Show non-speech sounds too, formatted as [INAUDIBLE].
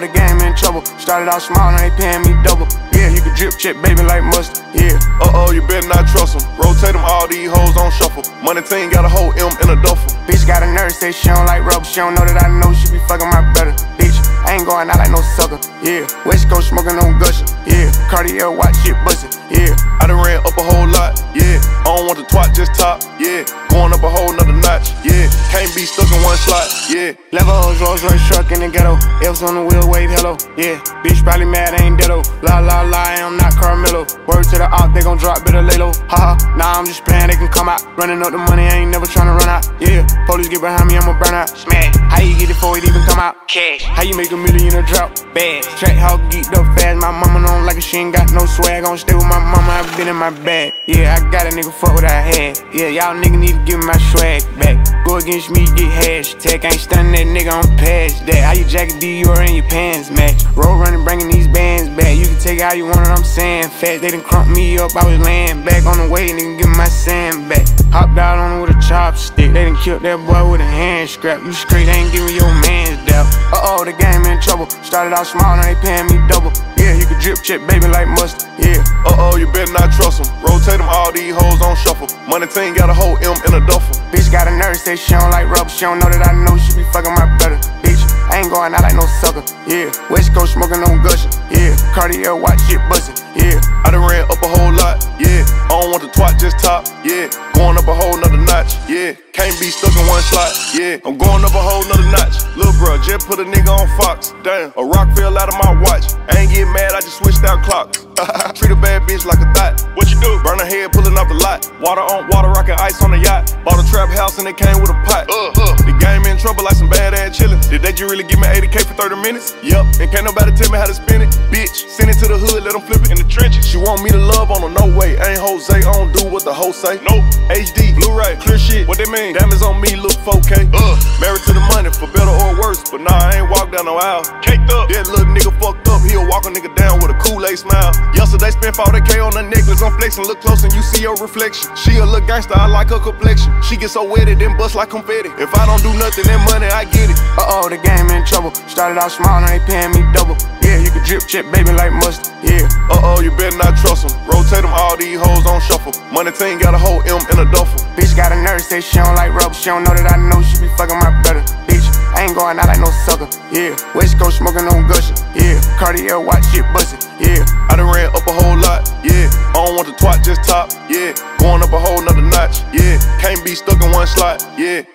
the game in trouble. Started out small, now they paying me double. Yeah, you can drip check, baby, like mustard. Yeah. Uh oh, you better not trust them. Rotate them, all these hoes on shuffle. Money team got a whole M in a duffel. Bitch got a nurse, say she don't like rubber. She don't know that I know she be fucking my brother. Bitch, I ain't going out like no sucker. Yeah. West Coast smoking on gushing. Yeah. Cartier watch shit bustin'. Yeah. I done ran up a whole lot. Yeah. I don't want the twat, just top. Yeah. Going up a whole nother Be stuck in one slot. Yeah. Levels, Rolls Royce truck in the ghetto. F's on the wheel, wave hello. Yeah. Bitch probably mad, ain't deado. La la la, I am not Carmelo. Word to the op, they gon' drop, better lay low. Haha. Nah, I'm just playing, they can come out. Running up the money, I ain't never tryna run out. Yeah. Police get behind me, I'ma burn out. Smash. How you get it before it even come out? Cash. How you make a million a drop? Bad. Track how geeked up fast. My mama don't like it, she ain't got no swag. Gon' stay with my mama, I been in my bag. Yeah, I got a nigga fuck what I had. Yeah, y'all nigga need to give me my swag back. Against me, get hashtag. Ain't stunning that nigga, I'm past that. How you jacket Dior and your pants match? Roll running, bringing these bands back. You can take it how you want it, I'm saying. Fat, they done crump me up, I was laying back on the way, nigga, me my sand back. Hopped out on it with a chopstick. They done killed that boy with a hand scrap. You straight ain't giving your man's doubt. Uh oh, the game in trouble. Started out small, now they paying me double. Yeah, you can drip check, baby, like mustard. Yeah. Uh oh, you better not trust them. Rotate them, all these hoes on shuffle. Money team got a whole M in a duffel. Bitch got a nurse, say she don't like rubber. She don't know that I know she be fucking my brother. Bitch, I ain't going out like no sucker. Yeah. West Coast smoking on gushing. Yeah. Cartier watch shit bustin'. Yeah. I done ran up a whole lot. Yeah. I don't want the twat, just top. Yeah. Going up a whole nother notch. Yeah. Can't be stuck in one slot. Yeah. I'm going up a whole nother notch. Lil' bro, just put a nigga on Fox. Damn. A rock fell out of my watch. I ain't get mad, I just switched out clocks. [LAUGHS] Treat a bad bitch like a thought. What you do? Her head, pulling off the lot. Water on water, rockin' ice on the yacht. Bought a trap house and it came with a pot. Uh, uh. The game in trouble like some bad ass chillin'. Did they just really give me 80k for 30 minutes? Yup. And can't nobody tell me how to spin it. Bitch, send it to the hood, let them flip it in the trenches. She want me to love on her, no way. Ain't Jose, I don't do what the hoes say. Nope. HD, Blu-ray, clear shit. What they mean? Diamonds on me, look 4K. Uh. Married to the money, for better or worse. But nah, I ain't walk down no aisle. Caked up. That little nigga fucked up. He'll walk a nigga down with a Kool-Aid smile. Yesterday spent 40k on a necklace. I'm flexing, look close and you see your reflection. She a little gangster, I like her complexion. She get so wet it then bust like confetti. If I don't do nothing, that money I get it. Uh oh, the game in trouble. Started out small, now they paying me double. Yeah, you can drip check, baby, like mustard. Yeah. Uh oh, you better not trust them. Rotate them, all these hoes on shuffle. Money team got a whole M in a duffel. Bitch got a nurse, say she don't like rubber. She don't know that I know she be fucking my brother. Ain't going out like no sucker. Yeah. West Coast smoking on gushing. Yeah. Cartier watch shit bustin'. Yeah. I done ran up a whole lot. Yeah. I don't want the twat, just top. Yeah. Going up a whole nother notch. Yeah. Can't be stuck in one slot. Yeah.